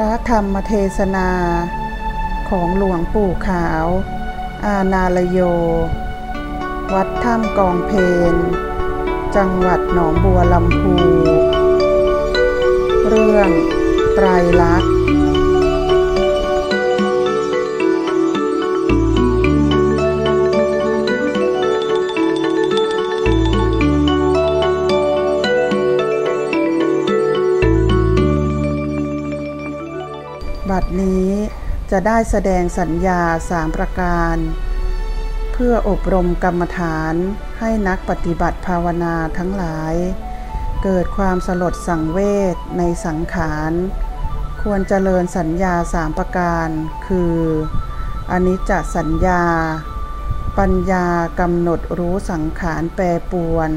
ระธรรมเทศนาของหลวงปู่ขาว อาณาลโย วัดถ้ำกองเพน จังหวัดหนองบัวลำพู เรื่องไตรลักษณ บัดนี้จะได้แสดงสัญญาสามประการ เพื่ออบรมกรรมฐานให้นักปฏิบัติภาวนาทั้งหลาย เกิดความสลดสังเวชในสังขารควรเจริญสัญญาสามประการ คืออนิจจสัญญา ปัญญากำหนดรู้สังขารแปรปรวน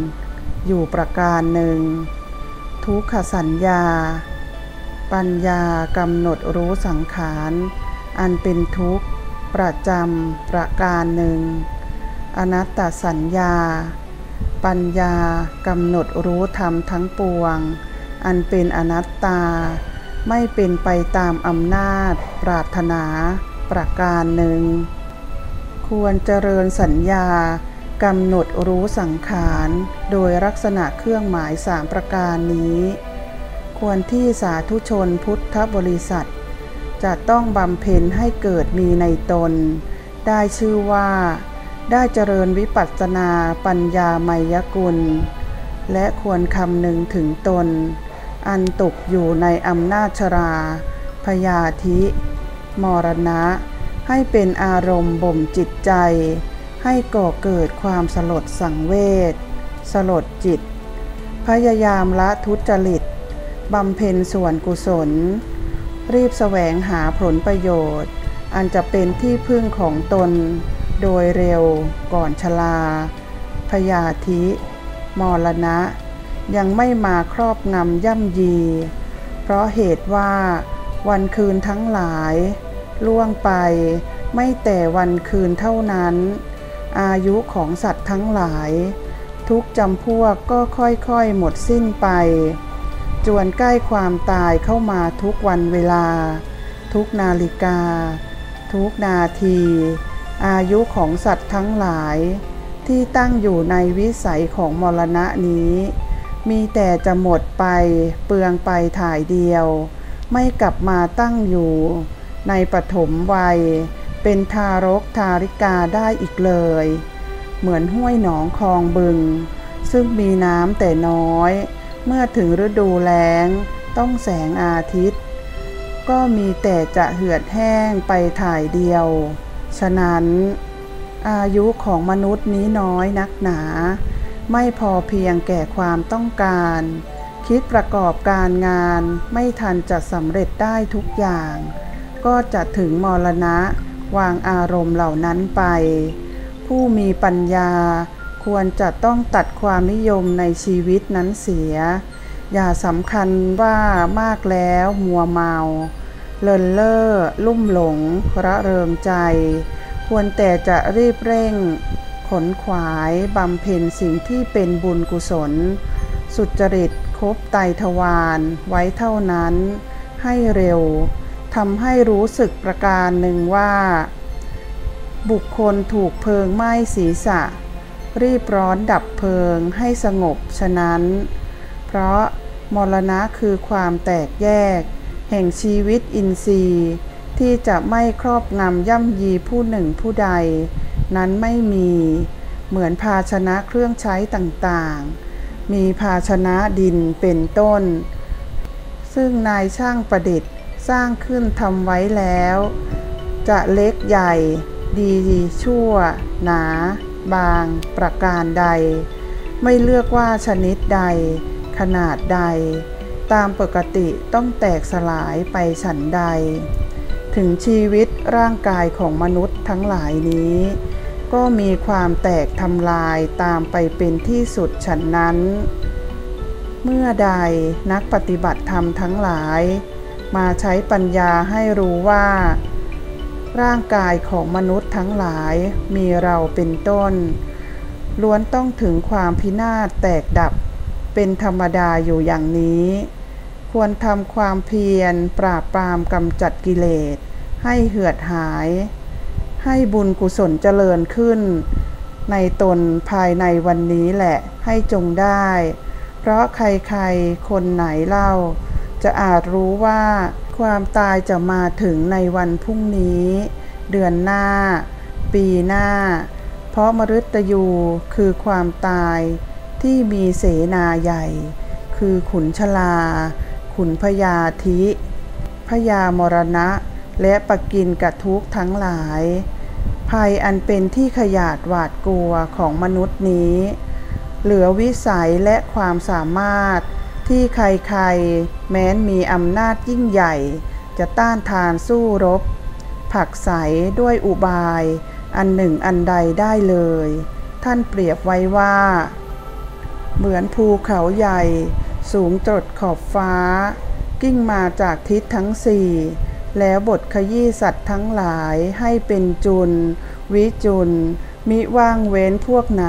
อยู่ประการหนึ่ง ทุกขสัญญา ปัญญากำหนดรู้สังขาร อันเป็นทุกข์ ประจำประการหนึ่ง อนัตตสัญญา ปัญญากำหนดรู้ธรรมทั้งปวง อันเป็นอนัตตา ไม่เป็นไปตามอำนาจ ปรารถนา ประการหนึ่ง ควรเจริญสัญญากำหนดรู้สังขาร โดยลักษณะเครื่องหมายสามประการนี้ ควรที่สาธุชนพุทธบริษัท จะต้องบำเพ็ญให้เกิดมีในตน ได้ชื่อว่า ได้เจริญวิปัสสนาปัญญาไมยกุล และควรคำนึงถึงตน อันตกอยู่ในอำนาจชราพยาธิ มรณะ ให้เป็นอารมณ์บ่มจิตใจ ให้ก่อเกิดความสลดสังเวชสลดจิต พยายามละทุจริต บำเพ็ญส่วนกุศล รีบแสวงหาผลประโยชน์ อันจะเป็นที่พึ่งของตน โดยเร็วก่อนชลา พยาธิ มรณะ ยังไม่มาครอบงำย่ำยี เพราะเหตุว่าวันคืนทั้งหลาย ล่วงไปไม่แต่วันคืนเท่านั้น อายุของสัตว์ทั้งหลาย ทุกจำพวกก็ค่อยๆหมดสิ้นไป จวนใกล้ความตายเข้ามาทุกวันเวลา ทุกนาฬิกา ทุกนาที อายุของสัตว์ทั้งหลาย ที่ตั้งอยู่ในวิสัยของมรณะนี้ มีแต่จะหมดไปเปลืองไปถ่ายเดียว ไม่กลับมาตั้งอยู่ ในปฐมวัย เป็นทารกทาริกาได้อีกเลย เหมือนห้วยหนองคลองบึง ซึ่งมีน้ำแต่น้อย เมื่อถึงฤดูแล้งต้องแสงอาทิตย์ ก็มีแต่จะเหือดแห้งไปถ่ายเดียว ฉะนั้นอายุของมนุษย์นี้น้อยนักหนา ไม่พอเพียงแก่ความต้องการ คิดประกอบการงานไม่ทันจะสำเร็จได้ทุกอย่าง ก็จะถึงมรณะวางอารมณ์เหล่านั้นไป ผู้มีปัญญา ควรจะต้องตัดความนิยมในชีวิตนั้นเสีย อย่าสำคัญว่ามากแล้วมัวเมาเลินเล่อลุ่มหลงระเริงใจ ควรแต่จะรีบเร่ง ขนขวายบำเพ็ญสิ่งที่เป็นบุญกุศล สุจริตคบไตทวารไว้เท่านั้น ให้เร็วทำให้รู้สึกประการหนึ่งว่า บุคคลถูกเพลิงไหม้ศีรษะ รีบร้อนดับเพลิงให้สงบฉะนั้น เพราะมรณะคือความแตกแยก แห่งชีวิตอินทรีย์ ที่จะไม่ครอบงำย่ำยีผู้หนึ่งผู้ใด นั้นไม่มีเหมือนภาชนะเครื่องใช้ต่างๆ มีภาชนะดินเป็นต้น ซึ่งนายช่างประดิษฐ์สร้างขึ้นทำไว้แล้ว จะเล็กใหญ่ ดีชั่ว หนา บางประการใด ไม่เลือกว่าชนิดใด ขนาดใด ตามปกติต้องแตกสลายไปฉันใด ถึงชีวิตร่างกายของมนุษย์ทั้งหลายนี้ ก็มีความแตกทำลายตามไปเป็นที่สุดฉันนั้น เมื่อใดนักปฏิบัติธรรมทั้งหลาย มาใช้ปัญญาให้รู้ว่า ร่างกายของมนุษย์ทั้งหลายมีเราเป็นต้น ล้วนต้องถึงความพินาศแตกดับเป็นธรรมดาอยู่อย่างนี้ ควรทำความเพียรปราบปรามกำจัดกิเลส ให้เหือดหาย ให้บุญกุศลเจริญขึ้น ในตนภายในวันนี้แหละให้จงได้ เพราะใครๆ คนไหนเล่า จะอาจรู้ว่า ความตายจะมาถึงในวันพรุ่งนี้ เดือนหน้า ปีหน้า เพราะมฤตยูคือความตายที่มีเสนาใหญ่ คือขุนชลา ขุนพยาธิพยามรณะ และปกินกระทุกทั้งหลาย ภัยอันเป็นที่ขยาดหวาดกลัวของมนุษย์นี้ เหลือวิสัยและความสามารถ ที่ใครๆ แม้นมีอำนาจยิ่งใหญ่ จะต้านทานสู้รบ ผักใสด้วยอุบาย อันหนึ่งอันใดได้เลย ท่านเปรียบไว้ว่า เหมือนภูเขาใหญ่ สูงจดขอบฟ้า กิ้งมาจากทิศทั้งสี่ แล้วบทขยี้สัตว์ทั้งหลายให้เป็นจุน วิจุนมิว่างเว้นพวกไหน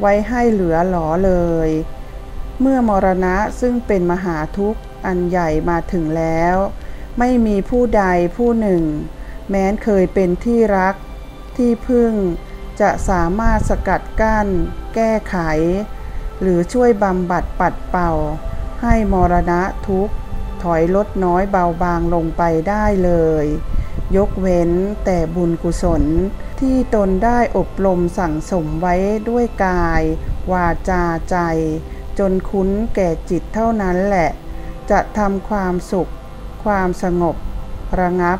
ไว้ให้เหลือหลอเลย เมื่อมรณะซึ่งเป็นมหาทุกข์อันใหญ่มาถึงแล้ว ไม่มีผู้ใดผู้หนึ่ง แม้นเคยเป็นที่รักที่พึ่งจะสามารถสกัดกั้น แก้ไข หรือช่วยบำบัดปัดเป่า ให้มรณะทุกข์ถอยลดน้อยเบาบางลงไปได้เลย ยกเว้นแต่บุญกุศลที่ตนได้อบรมสั่งสมไว้ด้วยกาย วาจาใจ จนคุ้นแก่จิตเท่านั้นแหละ จะทำความสุข ความสงบ ระงับ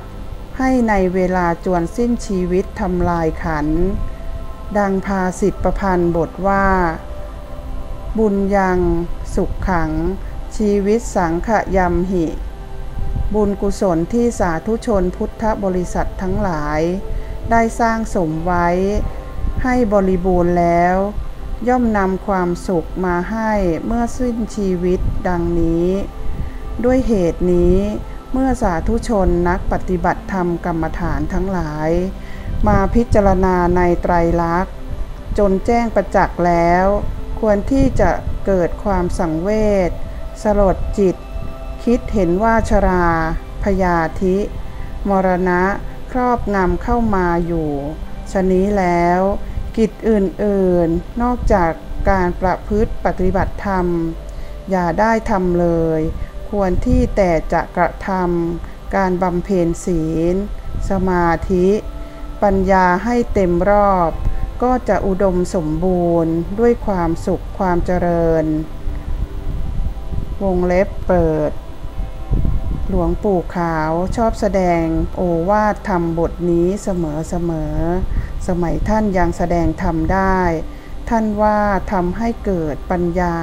ให้ในเวลาจวนสิ้นชีวิตทำลายขัน ดังภาสิทธประพันธ์บทว่า บุญยังสุขขัง ชีวิตสังขยำหิ บุญกุศลที่สาธุชนพุทธบริษัททั้งหลาย ได้สร้างสมไว้ ให้บริบูรณ์แล้ว ย่อมนำความสุขมาให้เมื่อสิ้นชีวิตดังนี้ ด้วยเหตุนี้เมื่อสาธุชนนักปฏิบัติธรรมกรรมฐานทั้งหลาย มาพิจารณาในไตรลักษณ์ จนแจ้งประจักษ์แล้ว ควรที่จะเกิดความสังเวชสลดจิต คิดเห็นว่าชรา พยาธิ มรณะ ครอบงำเข้ามาอยู่ ชนี้แล้ว กิจอื่นๆ นอกจากการประพฤติปฏิบัติธรรม อย่าได้ทำเลย ควรที่แต่จะกระทำการบำเพ็ญศีล สมาธิ ปัญญาให้เต็มรอบ ก็จะอุดมสมบูรณ์ด้วยความสุขความเจริญ วงเล็บเปิด หลวงปู่ขาวชอบแสดงโอวาทธรรมบทนี้เสมอเสมอ สมัยท่านยังแสดงธรรมได้ ท่านว่าทำให้เกิดปัญญา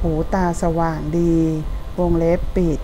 หูตาสว่างดี วงเล็บปิด